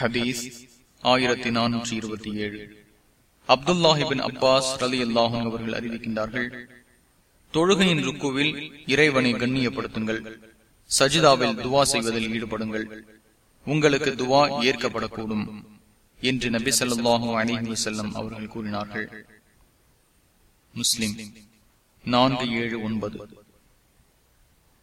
ஹதீஸ் ஆயிரத்தி நானூற்றி இருபத்தி ஏழு. அப்துல்லாஹிபின் அப்பாஸ் அலி அல்லாஹும் அவர்கள் அறிவிக்கின்றார்கள் தொழுகையின் ருக்குவில் இறைவனை கண்ணியப்படுத்துங்கள் சஜிதாவில் துவா செய்வதில் ஈடுபடுங்கள் உங்களுக்கு துவா ஏற்கப்படக்கூடும் என்று நபி சொல்லாஹு அலிஹி வசல்லம் அவர்கள் கூறினார்கள். முஸ்லிம் நான்கு ஏழு ஒன்பது.